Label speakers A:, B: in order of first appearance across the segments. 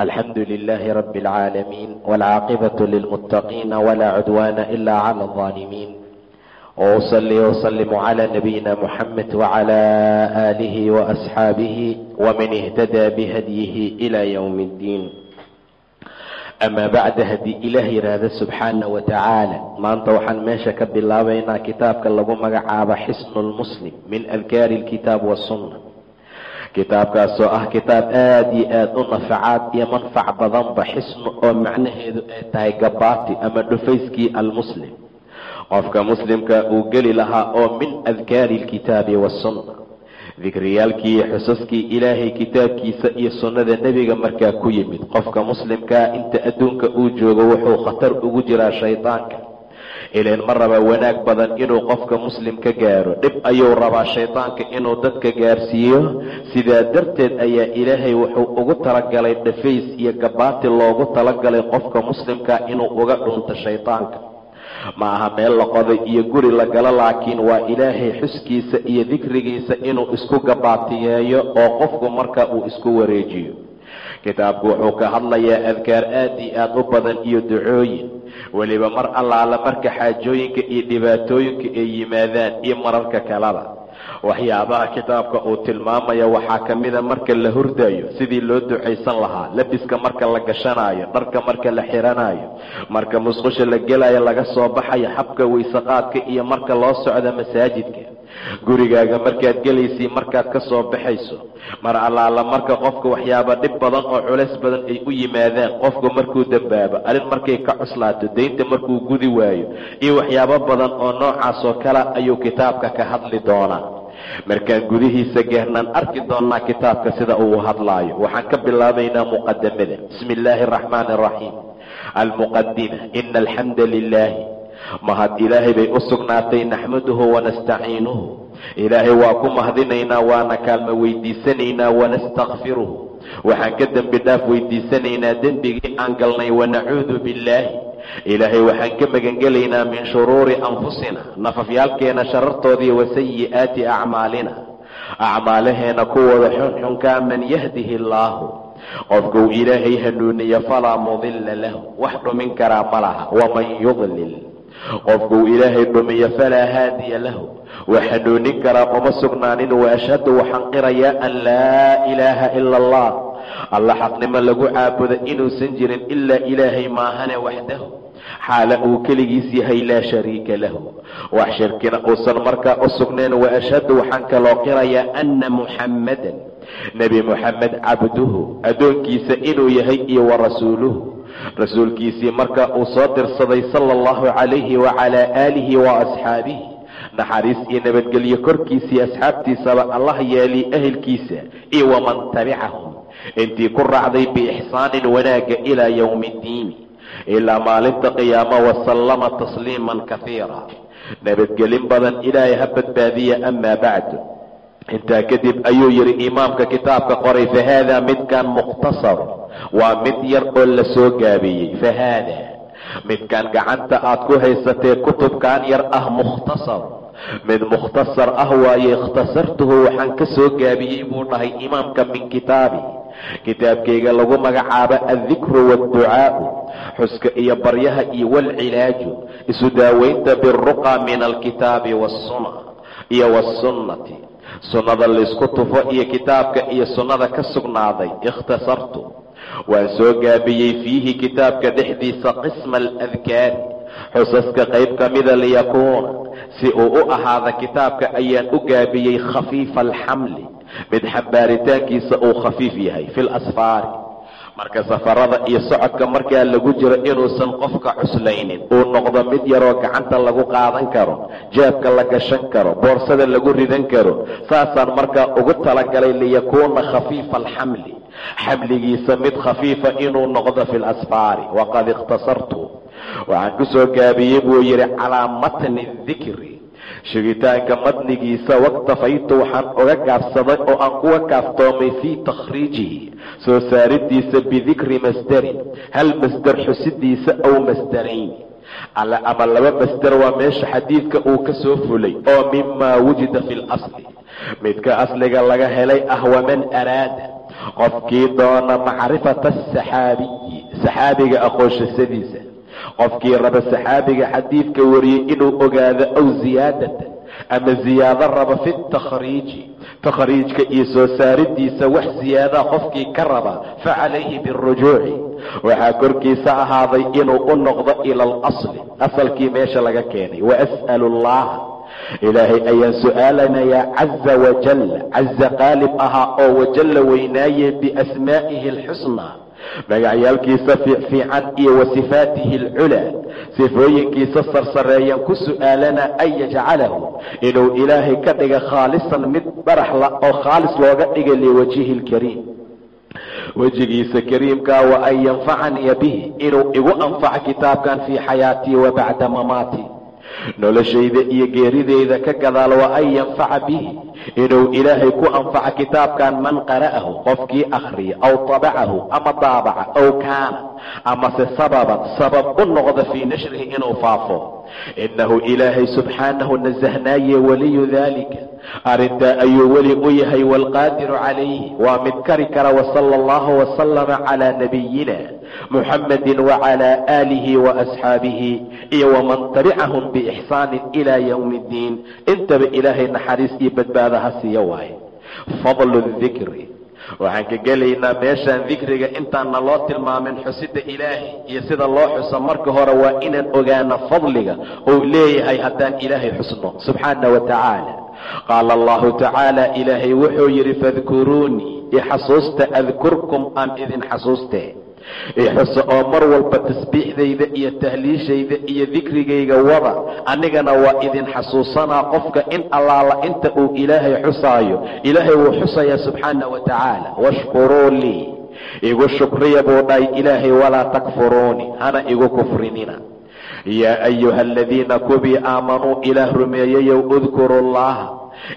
A: الحمد لله رب العالمين والعاقبة للمتقين ولا عدوان إلا على الظالمين وأصلي وسلم على نبينا محمد وعلى آله وأصحابه ومن اهتدى بهديه إلى يوم الدين أما بعد هدي ilaah yidhaahda subxaana wa tacaala maanta waxaan meesha ka bilaabaynaa kitaabka lagu magacaabo xisnu lmuslim min adkaari lkitaab wasunna kitaabkaasoo ah kitaab aada iyo aada u nafacaad iyo manfac badanba xisnu oo macnaheedu ay tahay gabaati ama dhufayskii almuslim. Qofka muslimka uu geli lahaa oo min adkaari lkitaabi wasunna dikriyaalkii iyo xusaskii ilaahay kitaabkiisa iyo sunnada nebiga markaa ku yimid. Qofka muslimkaa inta adduunka uu joogo wuxuu khatar ugu jiraa shaydaanka ileen ma raba wanaag badan inuu qofka muslim ka gaaro. Dhib ayuu rabaa shaydaanka inuu dadka gaarsiiyo. Sidaa darteed ayaa ilaahay wuxuu ugu talagalay dhafays iyo gabaati loogu talagalay qofka muslimka inuu uga dhunto shaydaanka ma aha meel la qoday iyo guri la galo laakiin waa ilaahay xuskiisa iyo dikrigiisa inuu isku gabaatiyeeyo oo qofku marka uu isku wareejiyo kitaabku wuxuu ka hadlayaa adkaar aad iyo aad u badan iyo ducooyin. Weliba mar allaala marka xaajooyinka iyo dhibaatooyinka ay yimaadaan iyo mararka kaleba waxyaabaha kitaabka uu tilmaamaya waxaa ka mida marka la hurdayo sidii loo ducaysan lahaa labiska marka la gashanaayo dharka marka la xiranaayo marka musqusha la gelayo laga soo baxayo xabka weyseqaadka iyo marka loo socda masaajidka. Gurigaaga markaad gelaysay markaad ka soo baxayso mar allaala marka qofka waxyaaba dhib badan oo culays badan ay u yimaadaan qofku markuu dambaabo arrin markay ka cuslaato daynta markuu gudi waayo iyo waxyaabo badan oo noocaas oo kale ayuu kitaabka ka hadli doonaa markaan gudihiisa gaarnaan arki doonnaa kitaabka sida uu hadlaayo waxaan ka bilaabaynaa muqadamada bismi illaahi araxmaani araxiim almuqadima ina alxamda lilaahi mahad ilaahay bay u sugnaatay naxmaduhu wanastaciinuhu ilaahay waa ku mahadinaynaa waana kaalmo weydiisanaynaa wanastakfiruhu waxaan ka dembi dhaaf weydiisanaynaa dembigii aan galnay wanacuudu billaahi ilaahay waxaan ka magangelaynaa min shuruuri anfusina nafafyaalkeena sharartoodii wa sayi'aati acmaalina acmaalaheena kuwooda xunxunkaa man yahdihi allaahu. Qofkuu ilaahay hanuuniyo falaa mudilla lahu. Wax dhumin karaa ma laha. Waman yudlil. Qofkuu ilaahay dhumiyo falaa haadiya lahu. Wax hanuunin karaa uma sugnaanin wa ashhadu waxaan qirayaa an laa ilaaha ila allah alla xaqnimo lagu caabudo inuusan jirin ilaa ilaahay maahane waxdahu. Xaala uu keligiis yahay laa shariika lahu. Wax shirkina uusan markaa u sugnayn wa ashhadu waxaan kaloo qirayaa anna muxammadan nebi muxamed cabduhu addoonkiisa inuu yahay iyo wa rasuuluhu. Rasuulkiisii markaa uu soo dirsaday sala allahu calayhi wacalaa aalihi wa asxaabihi naxariis iyo nabadgelyo korkiisii asxaabtiisaba allah yeeliy ahelkiisa iyo waman tabicahum intii ku raacday biixsaanin wanaagga ilaa yowmi iddiini ilaa maalinta qiyaamo wasallama tasliiman kahiira nabadgelin badan ilaahay ha badbaadiya amaa bacdu intaa kadib ayuu yidhi imaamka kitaabka qoray fa haadaa midkan mukhtasar waa mid yar oo la soo gaabiyey fa haadaa midkan gacanta aad ku haysatee kutubkan yar ah mukhtasar mid mukhtasar ah waaye ikhtasartuhu waxaan ka soo gaabiyey buu dhahay imaamka min kitaabi kitaabkayga lagu magacaabo addikru waadducaa'u xuska iyo baryaha iyo waalcilaaju isu daaweynta biruqa min alkitaabi waasuna iyo waasunnati sunnada laysku tufo iyo kitaabka iyo sunnada ka sugnaaday ikhtasartu waan soo gaabiyey fiihi kitaabka dhexdiisa qisma aladkaari xusaska qayb ka mida liyakuuna si uu u ahaada kitaabka ayaan u gaabiyey khafiifa alxamli mid xambaaritaankiisa uu khafiif yahay fi lasfaari marka safarada iyo socodka markaa lagu jiro inuusan qofka cuslaynin uu noqdo mid yaroo gacanta lagu qaadan karo jaabka la gashan karo boorsada lagu ridan karo saasaan markaa ugu talagalay liyakuuna khafiifa alxamli xamligiisa mid khafiifa inuu noqdo fi lasfaari waqad ikhtasartu. Waxaan ku soo gaabiyey buu yidhi calaa matni dikri shigitaanka matnigiisa waktafaytu waxaan uga gaabsaday oo aan kuga kaaftoomay fii takhriijihi soo saaridiisa bidikri masdarin. Hal masder xusidiisa aw masdarayn. Ama laba masder waa meesha xadiidka uu ka soo fulay oo mimaa wujida fi lasli midka asliga laga helay ah waman araada qofkii doona macrifata asaxaabiyi saxaabiga aqoonshasadiisa qofkii raba saxaabiga xadiidka wariyey inuu ogaado aw ziyaadatan ama ziyaado raba fi takhriiji. Takhriijka iyo soo saaridiisa wax ziyaadaa qofkii ka raba fa calayhi birujuuci waxaa korkiisa ahaaday inuu u noqdo ila alasli asalkii meesha laga keenay. Waas'alu allaha ilaahay ayaan su'aalanayaa caza wajalla caza qaalib ahaa oo wajalla weynaaye biasmaa'ihi alxusnaa. Magacyaalkiisa fiicfiican iyo wa sifaatihi alculaa sifooyinkiisa sarsareeyan ku su'aalana an yajcalahu. Inuu ilaahay ka dhiga khaalisan mid baraxla oo khaalis looga dhiga liwajhihi lkariim wejigiisa kariimkaa wa an yanfacaniya bihi. Inuu igu anfaco kitaabkan fii xayaatii wa bacda mamaatii noloshayda iyo geerideyda ka gadaal wa an yanfaca bihi. Inuu ilaahay ku anfaco kitaabkan man qara'ahu qofkii akhriya aw tabacahu ama daabaca aw kaana amase sababan sabab u noqda fii nashrihi inuu faafo. Innahu ilaahay subxaanahu nasahnaaye waliyu daalika arrintaa ayuu weli u yahay waalqaadiru calayhi. Waa mid kari kara wasala allahu wasalama calaa nabiyina muxamadi wacalaa aalihi waasxaabihi iyo waman tabicahum biixsaanin ilaa yowmi ddiin intaba ilaahay naxariis iyo badbaado ha siiya waaye. Fadlu dikri waxaan ka gelaynaa meeshaan dikriga intaanna loo tilmaamin xusida ilaahay iyo sida loo xuso marka hore waa inaan ogaano fadliga uu leeyahay haddaan ilaahay xusno. Subxaana wa tacaala qaala allahu tacaala ilaahay wuxuu yidhi fadkuruunii ixasuusta adkurkum aan idin xasuustee ixuso oo mar walba tasbiixdayda iyo tahliishayda iyo dikrigayga wada anigana waa idin xasuusanaa qofka in allaala inta uu ilaahay xusaayo. Ilaahay wuu xusayaa subxaana wa tacaala washkuruu lii igu shukriya buu dhahay ilaahay walaa takfuruuni hana igu kufrinina yaa ayuha aladiina kubii aamanuu ilaah rumeeyayow udkuru llaha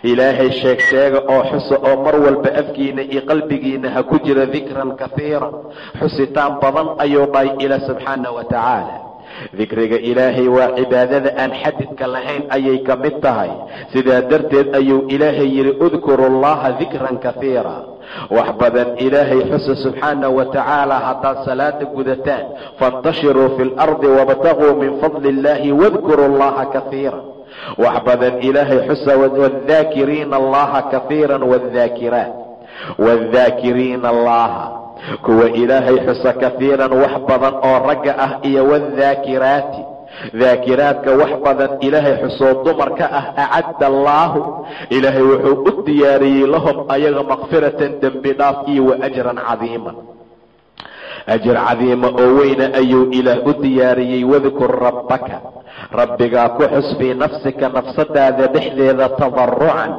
A: ilaahay sheeg sheega oo xusa oo mar walba afkiina iyo qalbigiina ha ku jira dikran kahiira xusitaan badan ayuu dhahay ila subxaana wa tacaala dikriga ilaahay waa cibaadada aan xadidka lahayn ayay ka mid tahay sidaa darteed ayuu ilaahay yidhi udkuru llaha dikran kahiira wax badan ilaahay xusa subxaana wa tacaala haddaad salaada gudataan faintashiruu fi lardi wabtaguu min fadli illahi wadkuru llaha kahiira wax badan ilaahay xusa wadaakiriina allaha kahiira wadaakiraat wadaakiriina allaha kuwa ilaahay xusa kahiiran wax badan oo ragga ah iyo wadaakiraati daakiraadka wax badan ilaahay xusoo dumarka ah acadda allaahu ilaahay wuxuu u diyaariyey lahum ayaga makfiratan dembi dhaaf iyo wa ajran cadiiman ajir cadiima oo weyna ayuu ilaah u diyaariyey wadkur rabbaka. Rabbigaa ku xus fii nafsika nafsadaada dhexdeeda tadarucan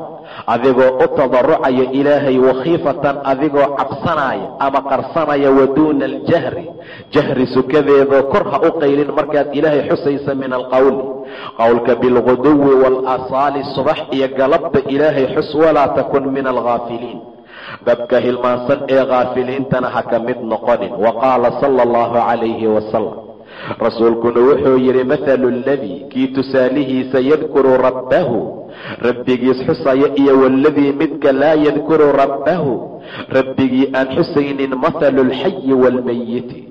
A: adigoo u tadarucaya ilaahay wakhiifatan adigoo cabsanaya ama qarsanaya wa duuna aljahri. Jahri sukadeedoo kor ha u qaylin markaad ilaahay xusaysa min alqowli qowlka bilguduwi waalasaali subax iyo galabba ilaahay xus walaa takun min alghaafiliin dadka hilmaansan ee khaafiliintana ha ka mid noqonin. Wa qaala sala allahu calayhi wasalam rasuulkuna wuxuu yidhi mathalu aladii kii tusaalihiisa yadkuru rabbahu. Rabbigiis xusaya iyo waladii midka laa yadkuru rabbahu. Rabbigii aan xusaynin mathalu alxayi waalmayiti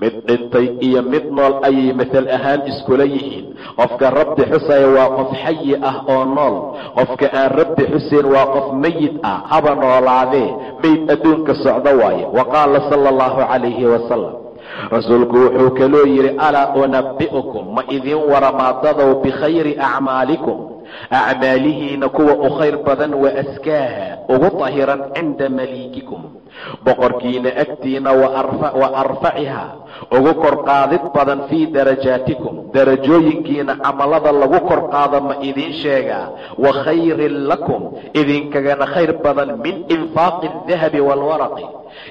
A: mid dhintay iyo mid nool ayay matal ahaan iskula yihiin. Qofka rabbi xusaya waa qof xayi ah oo nool. Qofka aan rabbi xusayn waa qof meyid ah. Haba noolaadee meyd adduunka socdo waaye. Wa qaala sala allahu calayhi wasalam rasuulku wuxuu kaloo yidhi alaa unabbi'ukum ma idiin waramaadadow bikhayri acmaalikum? Acmaalihiina kuwa u khayr badan wa askaaha ugu tahiran cinda maliikikum boqorkiina agtiina wa arfaciha. Ugu korqaadid badan fii darajaatikum. Darajooyinkiina camalada lagu korqaado ma idiin sheegaa wa khayrin lakum. Idinkagana khayr badan min infaaqi aldahabi waalwaraqi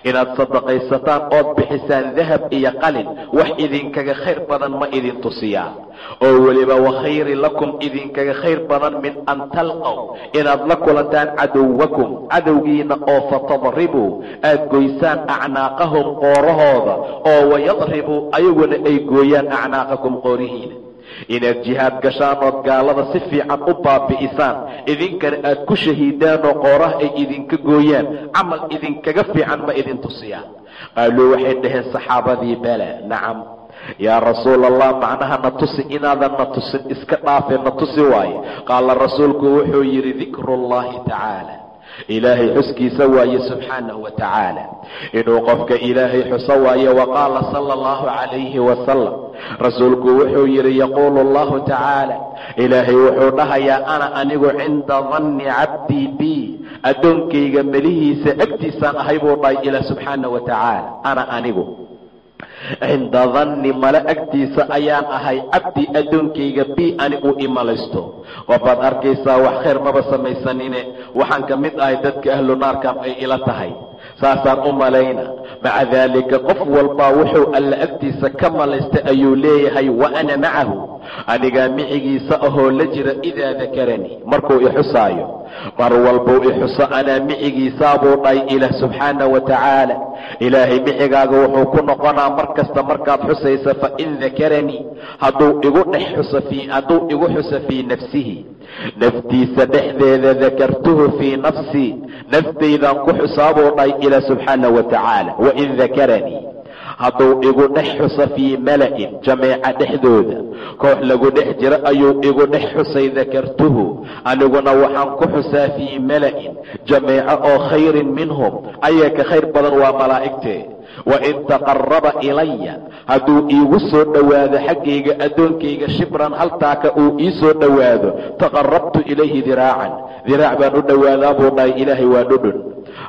A: inaad sadaqaysataan ood bixisaan dahab iyo qalin wax idinkaga khayr badan ma idin tusiyaa oo weliba wa khayrin lakum idinkaga khayr badan min an talqow inaad la kulantaan cadowakum cadowgiina oo fatadribuu aad goysaan acnaaqahum qoorahooda oo wayadribuu ayaguna ay gooyaan acnaaqakum qoorihiina. Inaad jihaad gashaan ood gaalada si fiican u baabi'isaan idinkana aad ku shahiidaan oo qooraha ay idinka gooyaan camal idinkaga fiican ma idin tusiyaan. Qaaluu waxay dhaheen saxaabadii bala nacam yaa rasuul allah macnaha na tusi inaadan na tusin iska dhaafe na tusi waaye. Qaala rasuulku wuxuu yidhi dikru llahi tacaala ilaahay xuskiisa waaye subxaanahu wa tacaala. Inuu qofka ilaahay xuso waaye wa qaala sala allahu calayhi wasalam rasuulku wuxuu yidhi yaquulu allahu tacaala. Ilaahay wuxuu dhahayaa ana anigu cinda danni cabdii bi. Addoonkayga melihiisa agtiisaan ahay buu dhahay ilaa subxaana wa tacaala. Ana anigu cinda danni male agtiisa ayaan ahay cabdi addoonkayga bi ani uu imalaysto. Wabaad arkaysaa wax khayr maba samaysanine. Waxaan ka mid ahay dadka ahlu naarkan ay ila tahay saasaan u malayna maca daalika qof walbaa wuxuu alla agtiisa ka malaystay ayuu leeyahay wa ana macahu. Anigaa micigiisa ahoo la jira idaa dakaranii markuu ixusaayo mar walbuu ixuso anaa micigiisaabuu dhahay ilaah subxaana wa tacaala. Ilaahay micigaaga wuxuu ku noqonaa mar kasta markaad xusaysa fain dakaranii hadduu igu dhex xuso hadduu igu xuso fii nafsihi. Naftiisa dhexdeeda dakartuhu fii nafsii naftaydaan ku xusaabuu dhahay ilaah subxaana wa tacaala wain dakaranii hadduu igu dhex xuso fii mala'in jameeca dhexdooda koox lagu dhex jiro ayuu igu dhex xusay dakartuhu aniguna waxaan ku xusaa fii mala'in jameeco oo khayrin minhum ayaa ka khayr badan waa malaa'igtee wain taqaraba ilaya hadduu iigu soo dhowaado xaggayga addoonkayga shibran haltaaka uu ii soo dhowaado taqarabtu ilayhi diraacan diraac baan u dhowaadaa buu dhahay ilaahay waa dhudhun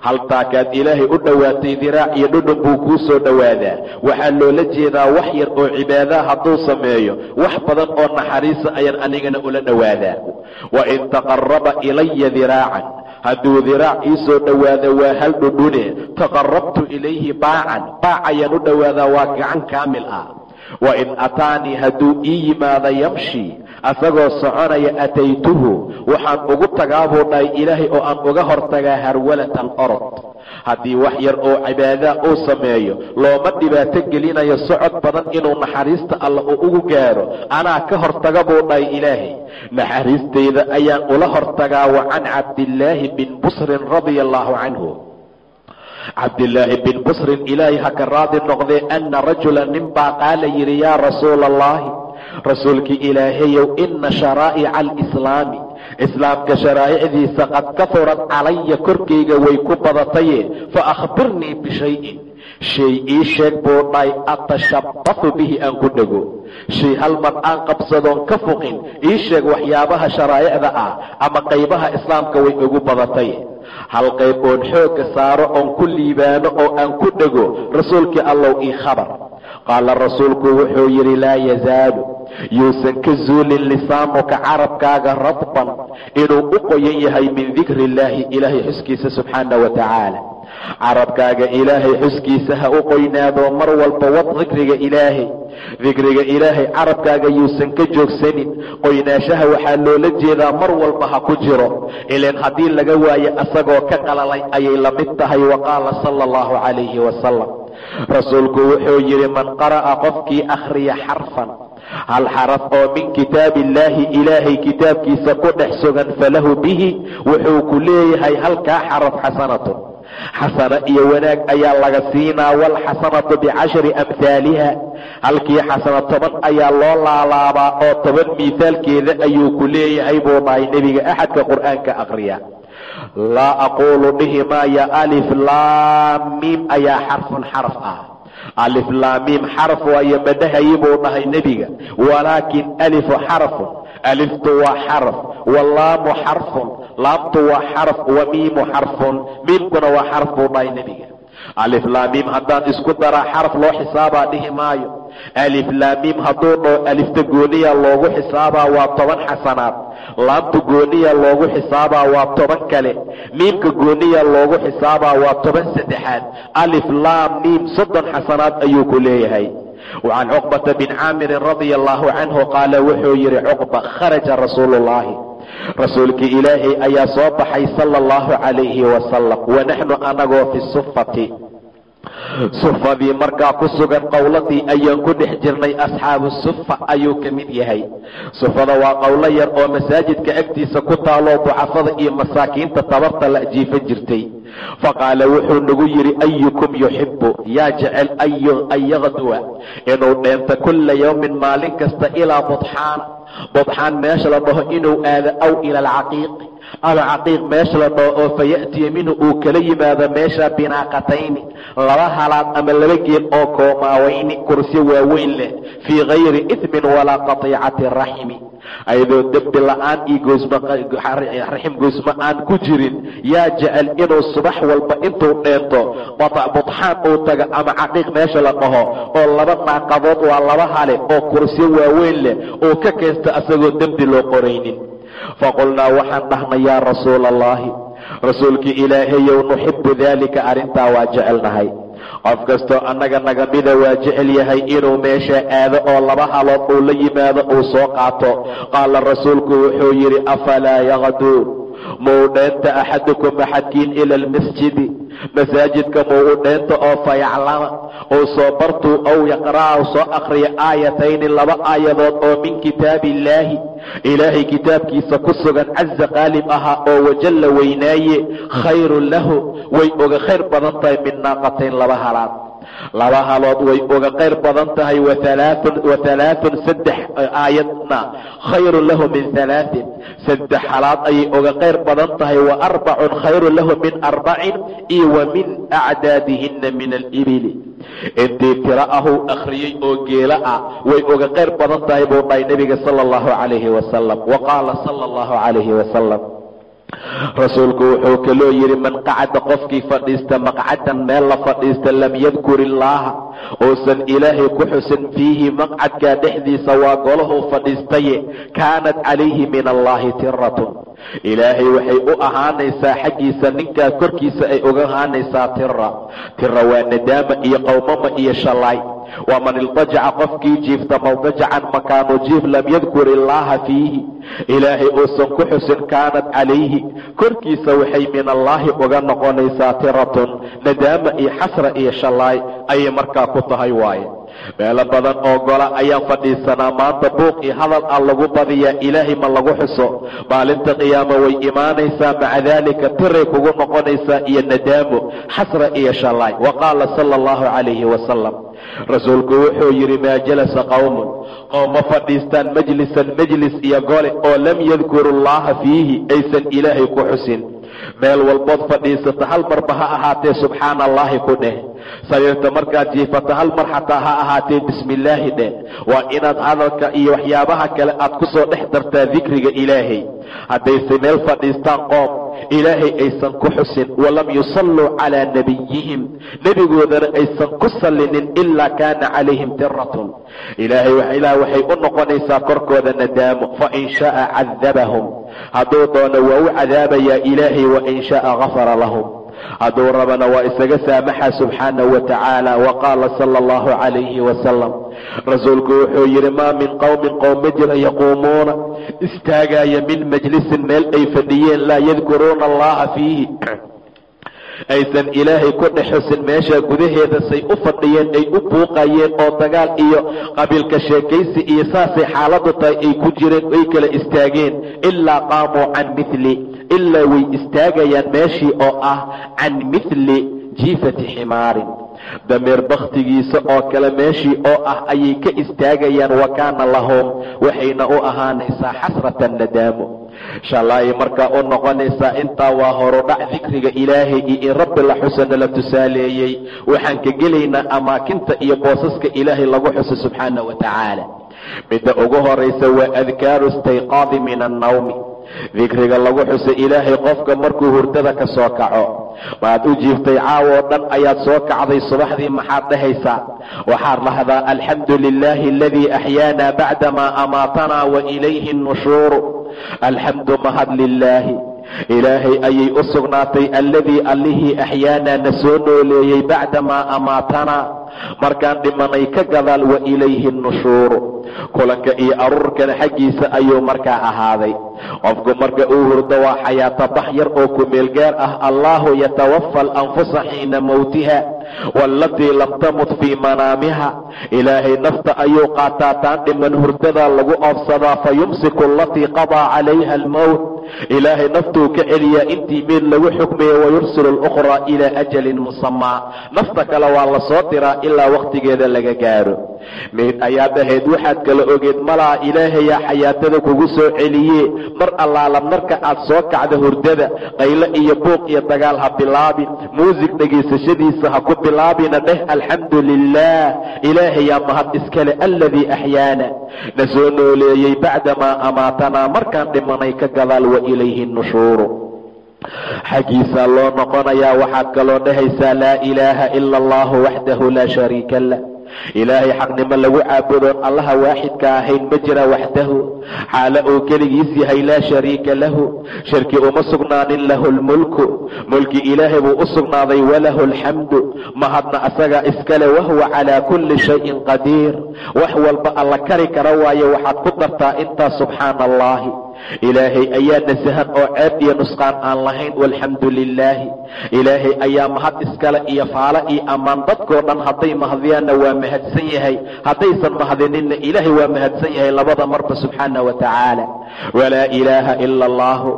A: haltaakaad ilaahay u dhowaatay diraac iyo dhudhun buu kuu soo dhowaadaa waxaa loola jeedaa wax yar oo cibaadaa hadduu sameeyo. Wax badan oo naxariisa ayaan anigana ula dhowaadaa wain taqaraba ilaya diraacan. Hadduu diraac ii soo dhowaado waa hal dhudhune taqarabtu ilayhi baacan. Baac ayaan u dhowaadaa waa gacan kaamil ah wain ataanii hadduu ii yimaado yamshi asagoo soconaya ataytuhu waxaan ugu tagaabuu dhahay ilaahay oo aan uga hortagaa harwalatan orod. Haddii wax yar oo cibaadaa uu sameeyo looma dhibaato gelinayo socod badan inuu naxariista alla uu ugu gaaro anaa ka hortaga buu dhahay ilaahay. Naxariistayda ayaan ula hortagaa wa can cabdillaahi bin busrin radia allaahu canhu cabdillaahi bin busrin ilaahay ha ka raadi noqdee ana rajula nin baa qaala yidhi yaa rasuula allahi rasuulkii ilaahayow ina sharaa'ica alislaami islaamka sharaa'icdiisa qad kahurat calaya korkayga way ku badataye fa akhbirnii bishayin shay ii sheeg buu dhahay atashabbahu bihi aan ku dhego shay hal mar aan qabsadoon ka fuqin ii sheeg waxyaabaha sharaa'icda ah ama qaybaha islaamka way ugu badatay. Hal qayb oon xoogga saaro oon ku liibaano oo aan ku dhego rasuulkii allow ii khabar. Qaala rasuulku wuxuu yidhi laa yazaalu yuusan ka zuulin lisaanuka carabkaaga radban inuu u qoyan yahay min dikri illaahi ilaahay xuskiisa subxaana wa tacaala carabkaaga ilaahay xuskiisa ha u qoynaado mar walba wad dikriga ilaahay. Dikriga ilaahay carabkaaga yuusan ka joogsanin. Qoynaanshaha waxaa loola jeedaa mar walba ha ku jiro. Ilan haddii laga waayo asagoo ka qalalay ayay la mid tahay wa qaala sala allahu calayhi wasalam rasuulku wuxuu yidhi man qara'a qofkii akhriya xarfan hal xaraf oo min kitaabi illaahi ilaahay kitaabkiisa ku dhex sugan falahu bihi wuxuu ku leeyahay halkaa xaraf xasanatun xasano iyo wanaag ayaa laga siinaa waalxasanatu bicashri amhaaliha halkii xasano toban ayaa loo laalaabaa oo toban miisaalkeeda ayuu ku leeyahay buu dhahay nebiga axadka qur'aanka akhriya laa aquulu dhihi maaya alif laamiim ayaa xarfun xaraf ah. Alif laamiim xaraf waayo madhahayi buu dhahay nebiga. Walaakin alifu xarfun aliftu waa xarf wallaamu xarfun laamtu waa xarf wa miimu xarfun miimkuna waa xarf buu dhahay nebiga alif laamiim haddaan isku daraa xaraf loo xisaabaa dhihi maayo. Alif laamiim hadduu dhao alifta gooniya loogu xisaabaa waa toban xasanaad. Laamta gooniya loogu xisaabaa waa toban kale. Miimka gooniya loogu xisaabaa waa toban saddexaad. Alif laam miim soddon xasanaad ayuu ku leeyahay wacan cuqbata bin caamirin radia allaahu canhu qaala wuxuu yidhi cuqba kharaja rasuuluullaahi rasuulkii ilaahay ayaa soo baxay sala allahu calayhi wasalam wanaxnu anagoo fi sufati sufadii markaa ku sugan qowladii ayaan ku dhex jirnay asxaabu sufa ayuu ka mid yahay. Sufada waa qowlo yar oo masaajidka agtiisa ku taaloo ducafada iyo masaakiinta tabarta la jiifan jirtay. Faqaala wuxuu nagu yidhi ayukum yuxibu yaa jecel an yaqduwa inuu dheento kulla yowmin maalin kasta ilaa budxaana budxaan meesha la dhaho inuu aado aw ila alcaqiiqi ama caqiiq meesha la dhaho oo faya'tiya minhu uu kala yimaado meesha binaaqatayni laba halaad ama laba geel oo koomaawayni kursyo waaweyn leh fii kayri idmin walaa qatiicati raximi ayadoo dembi la'aan iyo goosmaraxim goosmo aan ku jirin yaa jecel inuu subax walba intuu dheento budxaan uu tago ama caqiiq meesha la dhaho oo laba naaqadood waa laba hale oo kursyo waaweyn leh uu ka keensto asagoo dembi loo qoraynin faqulnaa waxaan dhahnay yaa rasuula allaahi rasuulkii ilaahayow nuxibu daalika arrintaa waa jecelnahay qof kastoo annaga naga mida waa jecel yahay inuu meesha aado oo laba halood uu la yimaado uu soo qaato qaala rasuulku wuxuu yidhi afalaa yaqduu muu dheenta axadukum axadkiin ila almasjidi masaajidka muu u dheento oo fayaclama uu soo bartuu ow yaqra'a soo akhriya aayatayni laba aayadood oo min kitaabi illaahi ilaahay kitaabkiisa ku sugan caza qaalib ahaa oo wajalla weynaaye khayrun lahu way uga khayr badan tahay min naaqatayn laba halaad laba halood way uga qayr badan tahay wa halaaثun saddex aayadna. Khayrun lahu min halaaثin saddex halaad ayay uga qayr badan tahay. Wa arbacun khayrun lahu min arbacin iyo wa min acdaadihina min alibili intii tiro ahuu akhriyey oo geelo ah way uga qayr badan tahay buu dhahay nebiga sala allahu calayhi wasalam wa qaala sala allahu calayhi wasalam rasuulku wuxuu kaloo yidhi man qacada qofkii fadhiista maqcadan meel la fadhiista lam yadkur illaaha uusan ilaahay ku xusin fiihi maqcadkaa dhexdiisa waa golahuu fadhiistaye kaanat calayhi min allaahi tiratun ilaahay waxay u ahaanaysaa xaggiisa ninkaa korkiisa ay uga ahaanaysaa tira tira waa nadaama iyo qowmama iyo shalaay waman iltajaca qofkii jiifta maldajacan makaanu jiif lam yadkur illaaha fiihi. Ilaahay uusan ku xusin kaanat calayhi. Korkiisa waxay min allaahi uga noqonaysaa tiratun nadaama iyo xasra iyo shallaay ayay markaa ku tahay waaye meelo badan oo gola ayaan fadhiisanaa. Maanta buuq iyo hadal aan lagu badiyaa ilaahay ma lagu xuso. Maalinta qiyaamo way imaanaysaa maca daalika tiray kugu noqonaysaa iyo nadaamo xasra iyo shallaay wa qaala sala allahu calayhi wasalam rasuulku wuxuu yidhi maa jalasa qowmun qowma fadhiistaan majlisan majlis iyo gole oo lam yadkuru llaha fiihi aysan ilaahay ku xusin meel walbood fadhiisata hal marba ha ahaatee subxaana allaahi ku dheh. Sariirta markaad jiifata hal mar xataa ha ahaatee bismillaahi dheh. Waa inaad hadalka iyo waxyaabaha kale aad ku soo dhex dartaa dikriga ilaahay. Haddayse meel fadhiistaan qoom ilaahay aysan ku xusin walam yusalluu calaa nebiyihim nebigoodana aysan ku sallinin ilaa kaana calayhim tiratun. Ilaah waxay u noqonaysaa korkooda nadaamo fain sha'a cadabahum hadduu doono waa u cadaabayaa ilaahay wain sha'a gafara lahum hadduu rabana waa isaga saamaxa subxaanahu wa tacaala wa qaala sala allahu calayhi wasalam rasuulku wuxuu yidhi maa min qowmin qowm jira yaquumuuna istaagaaya min majlisin meel ay fadhiyeen laa yadkuruuna allaha fiihi aysan ilaahay ku dhex xusin meesha gudaheeda say u fadhiyeen ay u buuqayeen oo dagaal iyo qabiilka sheekaysi iyo saasay xaaladdu tahay ay ku jireen ay kala istaageen. Ilaa qaamuu can mili ilaa way istaagayaan meeshii oo ah can mithli jiifati ximaarin dameer bakhtigiisa oo kale meeshii oo ah ayay ka istaagayaan wa kaana lahum waxayna u ahaanaysaa xasratan nadaamo shalaay markaa u noqonaysaa intaa waa horudhac dikriga ilaahay iyo in rabbi la xusana la tusaaleeyey. Waxaan ka gelaynaa amaakinta iyo boosaska ilaahay lagu xuso subxaana wa tacaala. Midda ugu horaysa waa adkaaru istayqaadi min annawmi. Dikriga lagu xuso ilaahay qofka markuu hurdada ka soo kaco maad u jiiftay caawoo dhan ayaad soo kacday subaxdii maxaad dhahaysaa waxaad dhahdaa alxamdu lilaahi aladii axyaana bacdamaa amaatanaa wa ilayhi nnushuuru alxamdu mahad lilaahi ilaahay ayay u sugnaatay alladii allihii axyaanaa na soo nooleeyey bacdamaa amaatanaa markaan dhimanay ka gadaal wa ilayhi nnushuuru kulanka iyo aruurkana xaggiisa ayuu markaa ahaaday. Qofku marka uu hurdo waa xayaatabax yar oo kumeelgaar ah. Allaahu yatawafa alanfusa xiina mowtiha waalatii lam tamut fii manaamiha. Ilaahay nafta ayuu qaataa taan dhiman hurdadaa lagu oofsadaa fa yumsiku alatii qadaa calayha almowt ilaahay naftuu ka celiyaa intii meel lagu xukmaya wayursilu alukhraa ilaa ajalin musamaa nafta kale waa la soo diraa ilaa wakhtigeeda laga gaaro. Mid ayaad ahayd waxaad kala ogeed malaa ilaahayaa xayaatada kugu soo celiye mar allaala marka aad soo kacda hurdada qayle iyo buuq iyo dagaal ha bilaabin. Muusig dhegaysashadiisa ha ku bilaabina dheh. Alxamdu lilah ilaahayaa mahad iskale alladii axyaana. Na soo nooleeyey bacdamaa amaatanaa. Markaan dhimanay ka gadaal wa ilayhi nushuuru xaggiisaa loo noqonayaa waxaad kaloo dhahaysaa laa ilaaha ila allahu waxdahu laa shariika lah. Ilaahay xaqnimo lagu caabudoon allaha waaxidka ahayn ma jira waxdahu xaalo uu keligiis yahay laa shariika lahu. Shirki uma sugnaanin lahu lmulku mulki ilaahay buu u sugnaaday walahu alxamdu mahadna asagaa iskale wahuwa calaa kulli shayin qadiir. Wax walba alla kari kara waaye waxaad ku dartaa intaa subxaana allahi ilaahay ayaa nasahan oo ceeb iyo nusqaan aan lahayn walxamdu lilaahi ilaahay ayaa mahad iskale iyo faalo iyo ammaan dadkoo dhan hadday mahdiyaanna waa mahadsan yahay. Haddaysan mahdininna ilaahay waa mahadsan yahay labada marba subxaana wa tacaala. Walaa ilaaha ila allahu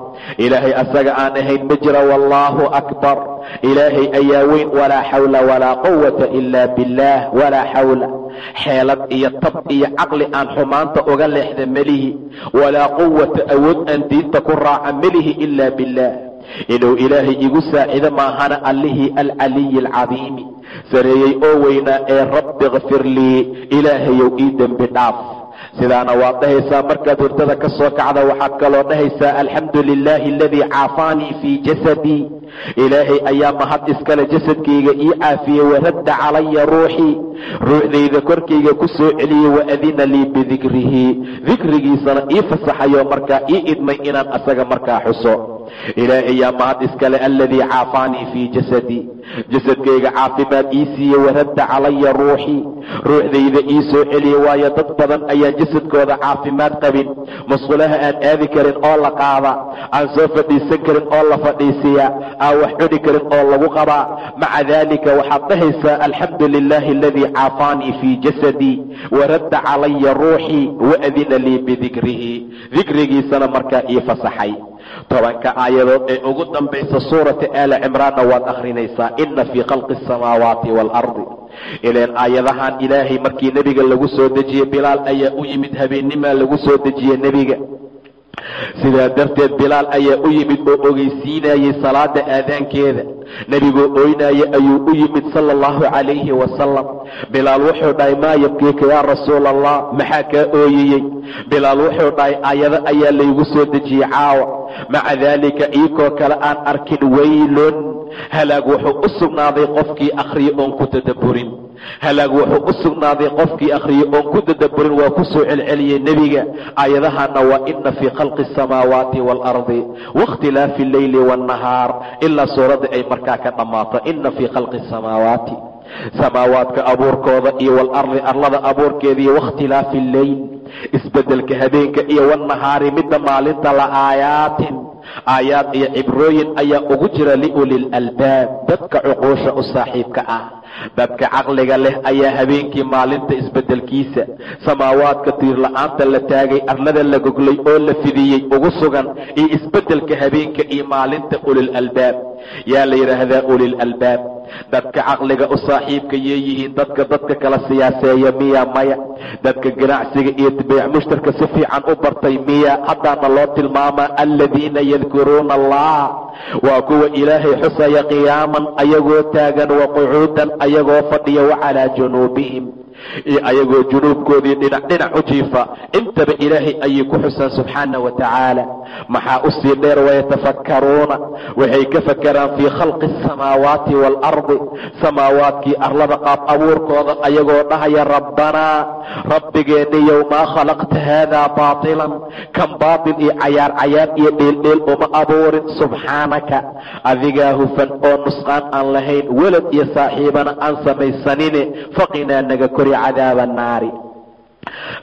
A: ilaahay asaga aan ahayn ma jira wallaahu akbar. Ilaahay ayaa weyn walaa xawla walaa quwata ila billaah walaa xawla xeelad iyo tab iyo caqli aan xumaanta uga leexda melihi walaa quwata awood aan diinta ku raaca melihi ila billaah. Inuu ilaahay igu saacido maahana allihii alcaliyi alcadiimi sareeyey oo weynaa ee rabbi kfir lii ilaahayow ii dembi dhaaf. Sidaana waad dhahaysaa markaad hurdada ka soo kacda waxaad kaloo dhahaysaa alxamdu lilaahi aladii caafaanii fii jasadii ilaahay ayaa mahad iskale jasadkayga ii caafiyey waradda calaya ruuxii. Ruuxdayda korkayga ku soo celiyey waadina lii bidikrihi dikrigiisana ii fasaxayo markaa ii idmay inaan asaga markaa xuso ilaahay yaa mahad iskale aladii caafaanii fii jasadii jasadkayga caafimaad ii siiyey waradda calaya ruuxii. Ruuxdayda ii soo celiyey waayo dad badan ayaan jasadkooda caafimaad qabin. Musqulaha aan aadi karin oo la qaada. Aan soo fadhiisan karin oo la fadhiisiya aan wax cuni karin oo lagu qabaa maca daalika waxaad dhahaysaa alxamdu lilaahi aladii caafaanii fii jasadii waradda calaya ruuxii waadina lii bidikrihi dikrigiisana markaa ii fasaxay tobanka aayadood ee ugu dambaysa suurata aali cimraanna waad akhrinaysaa ina fii khalqi asamaawaati waalardi ileen aayadahan ilaahay markii nebiga lagu soo dejiyey bilaal ayaa u yimid habeennimaa lagu soo dejiyey nebiga. Sidaa darteed bilaal ayaa u yimid oo ogeysiinayey salaada aadaankeeda. Nebigoo oynaaya ayuu u yimid sala allahu calayhi wasalam bilaal wuxuu dhahay maa yabkiika yaa rasuul allah maxaa kaa ooyiyey? Bilaal wuxuu dhahay aayado ayaa laygu soo dejiyey caawa maca daalika iikoo kale aan arkin weylun halaag wuxuu u sugnaaday qofkii akhriya oon ku tadabburin. Halaag wuxuu u sugnaaday qofkii akhriya oon ku tadabburin waa ku soo celceliyey nebiga. Aayadahana waa ina fii khalqi asamaawaati waalardi waاkhtilaafi alleyli waannahaar ilaa suuradda ay markaa ka dhammaato ina fii khalqi asamaawaati samaawaadka abuurkooda iyo waalardi arlada abuurkeediiyo waاkhtilaafi alleyl isbeddelka habeenka iyo wannahaari midda maalinta la aayaatin. Aayaad iyo cibrooyin ayaa ugu jira liuli lalbaab dadka cuquusha u saaxiibka ah. Dadka caqliga leh ayaa habeenkii maalinta isbedelkiisa samaawaadka tiirla-aanta la taagay arlada la goglay oo la fidiyey ugu sugan iyo isbeddelka habeenka iyo maalinta ulil albaab. Yaa la yidhaahdaa ulil albaab dadka caqliga u saaxiibka yeeyihiin dadka dadka kala siyaaseeya miya maya. Dadka ganacsiga iyo beyc mushtarka si fiican u bartay miya haddaana loo tilmaamaa aladiina yadkuruuna allah waa kuwa ilaahay xusaya qiyaaman ayagoo taagan wa qucuudan ayagoo fadhiya wa calaa junuubihim iyo ayagoo junuubkoodii dhinac dhinac u jiifa intaba ilaahay ayay ku xusaan subxaana wa tacaala. Maxaa u sii dheer wayatafakkaruuna waxay ka fakeraan fii khalqi asamaawaati waalardi samaawaadkii arlada qaab abuurkooda ayagoo dhahaya rabbanaa rabbigeenniyow maa khalaqta haadaa baatilan. Kan baatil iyo cayaar cayaar iyo dheeldheel uma abuurin subxaanaka. Adigaa hufan oo nusqaan aan lahayn welad iyo saaxiibana aan samaysanine. Faqinaa naga kori cadaaba annaari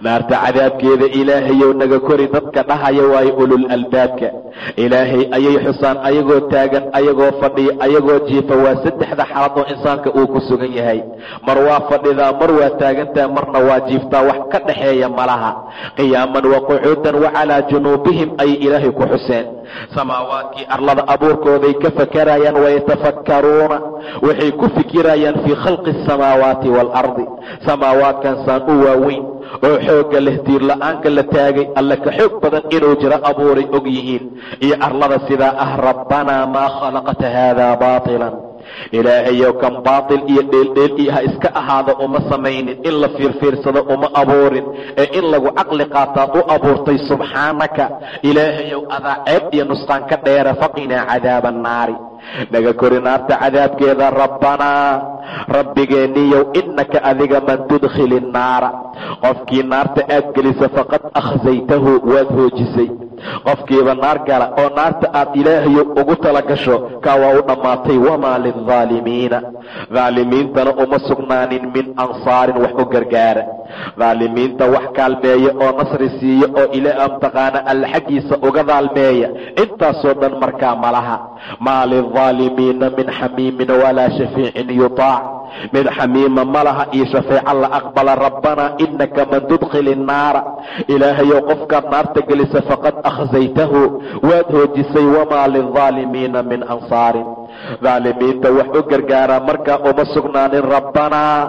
A: naarta cadaabkeeda ilaahayow naga kori dadka dhahaya waayo ulul albaabka. Ilaahay ayay xusaan ayagoo taagan ayagoo fadhiya ayagoo jiifa. Waa saddexda xalad oo insaanka uu ku sugan yahay. Mar waa fadhidaa mar waa taagantaha marna waa jiiftaa. Wax ka dhaxeeya malaha qiyaaman wa qucuudan wa calaa junuubihim ayay ilaahay ku xuseen samaawaadkii arlada abuurkooday ka fakarayaan wayatafakkaruuna waxay ku fikirayaan fii khalqi asamaawaati waalardi samaawaadkan saan u waaweyn oo xoogga leh diirla'aanka la taagay alle ka xoog badan inuu jiro abuuray og yihiin. Iyo arlada sidaa ah rabbanaa maa khalaqta haadaa baatilan ilaahayow kan baatil iyo dheeldheel iyo ha iska ahaada uma samaynin in la fiirfiirsado uma abuurin ee in lagu caqli qaataad u abuurtay subxaanaka ilaahayow adaa ceeb iyo nusqaan ka dheera faqinaa cadaaba annaari naga kori naarta cadaabkeeda rabbanaa rabbigeenniyow innaka adiga man tudkhili nnaara qofkii naarta aad gelisa faqad akhsaytahu waad hoojisay qofkiiba naar gala oo naarta aad ilaahayo ugu tala gasho kaa waa u dhammaatay wamaa lildaalimiina daalimiintana uma sugnaanin min ansaarin wax u gargaara. Daalimiinta wax kaalmeeya oo nasri siiya oo ilaa mtaqaana alla xaggiisa uga daalmeeya intaasoo dhan markaa malaha maa lildaalimiina min xamiimin walaa shafiicin yutaac mid xamiima ma laha iyo shafeeco la aqbala rabbanaa inaka man tudkhili nnaara. Ilaahayow qofkaad naarta gelisa faqad akhsaytahu waad hoojisay wamaa lildaalimiina min ansaarin daalimiinta wax u gargaaraa markaa uma sugnaanin rabbanaa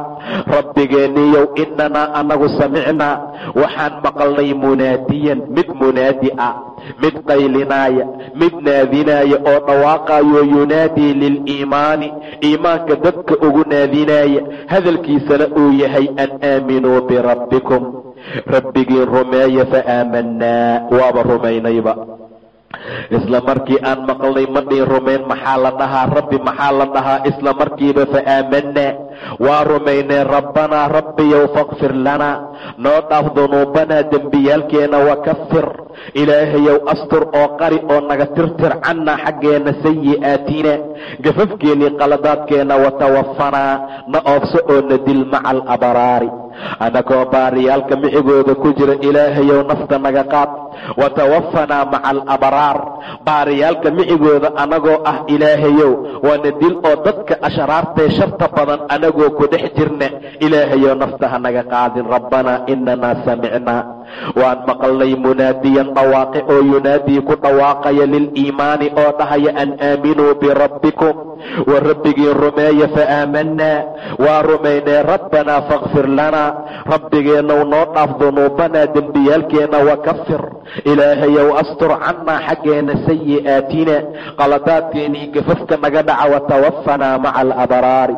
A: rabbigeenniyow inanaa anagu samicnaa waxaan maqalnay munaadiyan mid munaadi ah mid qaylinaaya mid naadinaaya oo dhawaaqayo yunaadii liliimaani. Iimaanka dadka ugu naadinaaya hadalkiisana uu yahay an aaminuu birabbikum rabbigiin rumeeya fa aamanaa waaba rumaynayba isla markii aan maqlnay ma dhiin rumayn maxaa la dhahaa? Rabbi maxaa la dhahaa? Isla markiiba fa aamanaa waa rumaynay rabbanaa rabbiyow fakfir lanaa noo dhaaf dunuubanaa dembiyaalkeena wakafir ilaahayow astur oo qari oo naga tirtir cannaa xaggeenna sayi'aatina gafafkeennii qaladaadkeenna watawafanaa na oobso oo na dil maca alabraari annagoo baariyaalka micigooda ku jira ilaahayow nafta naga qaad. Watawafanaa maca alabraar baariyaalka micigooda annagoo ah ilaahayow. Waana dil oo dadka ashraartee sharta badan anagoo ku dhex jirna ilaahayow nafta ha naga qaadin. Rabbanaa inanaa samicnaa waan maqalnay munaadiyan dhawaaqe oo yunaadii ku dhawaaqaya liliimaani oo dhahaya an aaminuu birabbikum wa rabbigiin rumeeya fa aamanaa waa rumaynay rabbanaa fakfir lanaa rabbigeennow noo dhaaf dunuubanaa dembiyaalkeenna wakafir ilaahayow astur cannaa xaggeenna sayi'aatina. Qaladaadkeennii gafafka naga dhaca watawafanaa maca alabraari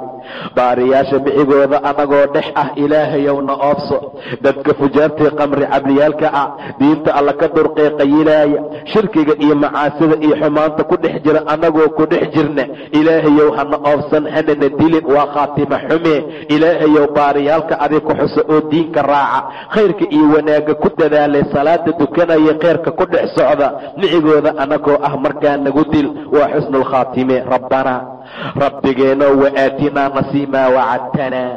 A: baariyaasha micigooda annagoo dhex ah ilaahayowna oobso dadka fujaartii qamri cabliyaalka ah diinta alla ka durqee qayilaaya shirkiga iyo macaasida iyo xumaanta ku dhex jira annagoo ku dhex jirna ilaahayow hana oobsan hanana dilin waa khaatima xume ilaahayow baariyaalka adig ku xuso oo diinka raaca. Khayrka iyo wanaagga ku dadaalay salaada dukanaya khayrka ku dhex socda micigooda annagoo ah markaa nagu dil. Waa xusnulkhaatime rabbanaa rabbigeenow waaatinaa nasiimaa wacadtanaa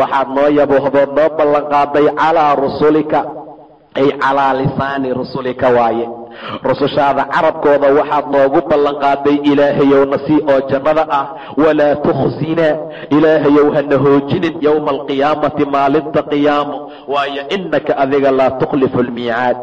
A: waxaad noo yabohdood noo ballanqaaday calaa rusulika. Ay calaa lisaani rusulika waaye. Rusushaada carabkooda waxaad noogu ballanqaaday ilaahayow nasii oo jannada ah. Walaa tukhsinaa ilaahayow hana hoojinin yowma alqiyaamati maalinta qiyaamo waayo innaka adiga laa tukhlifu almiicaad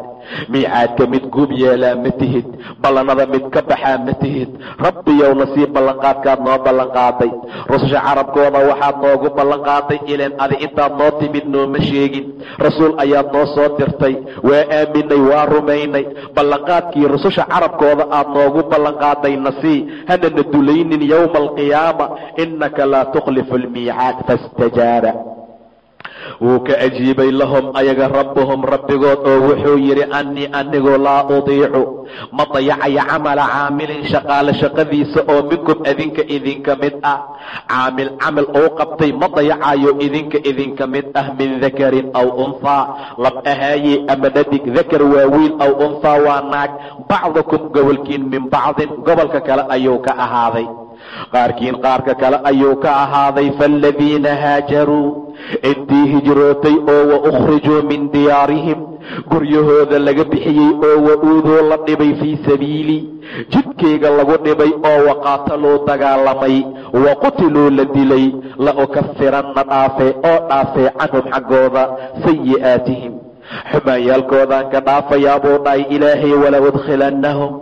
A: miicaadka mid guub yeelaa ma tihid ballannada mid ka baxaa ma tihid. Rabbiyow nasii ballanqaadkaad noo ballanqaaday rususha carabkooda waxaad noogu ballanqaaday ileen adi intaad noo timid nooma sheegin. Rasuul ayaad noo soo dirtay waa aaminay waa rumaynay. Ballanqaadkii rususha carabkooda aad noogu ballanqaaday nasii hanana dulaynin yowma alqiyaama innaka laa tukhlifu almiicaad fastajaaba wuu ka ajiibay lahum ayaga rabbuhum rabbigood oo wuxuu yidhi annii anigu laa udiicu. Ma dayacayo camala caamilin shaqaale shaqadiisa oo minkum idinka idinka mid ah. Caamil camal uu qabtay ma dayacayo idinka idinka mid ah min dakarin aw unhaa lab ahaaye ama dhadig dakar waa wiil aw unhaa waa naag. Bacdukum gobolkiin min bacdin gobolka kale ayuu ka ahaaday qaarkiin qaarka kale ayuu ka ahaaday faaladiina haajaruu intii hijrootay oo wa ukhrijuu min diyaarihim guryahooda laga bixiyey oo wa uuduu la dhibay fii sabiili jidkayga lagu dhibay oo waqaataluu dagaalamay wa qutiluu la dilay la ukafiranna dhaafe oo dhaafee canhum xaggooda sayi'aatihim. Xumaanyaalkoodaan ka dhaafayaa buu dhahay ilaahay wala udkhilannahum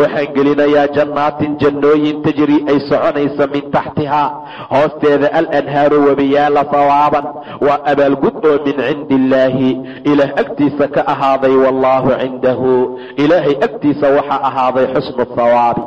A: waxaan gelinayaa jannaatin jannooyin tajri ay soconaysa min taxtihaa hoosteeda alanhaaru webiyaala hawaaban waa abaalgud oo min cindi illaahi ilaah agtiisa ka ahaaday wallaahu cindahu. Ilaahay agtiisa waxaa ahaaday xusnu hawaabi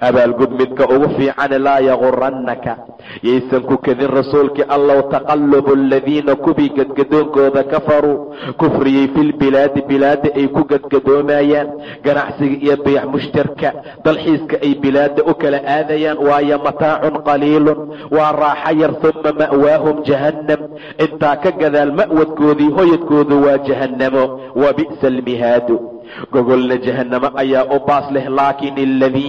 A: abaalgud midka ugu fiican laa yagurannaka. Yaysan ku kadin rasuulkii allow taqallubu aladiina kubii gadgadoonkooda kafaruu kufriyey filbilaadi bilaada ay ku gadgadoomayaan. Ganacsiga iyo biyac mushtarka dalxiiska ay bilaada u kala aadayaan waayo mataacun qaliilun. Waa raaxa yar uma ma'waahum jahannam. Intaa ka gadaal ma'wadkoodii hoyadkoodu waa jahannamo. Wa bi'sa almihaadu. Gogolna jahannamo ayaa u baas leh laakin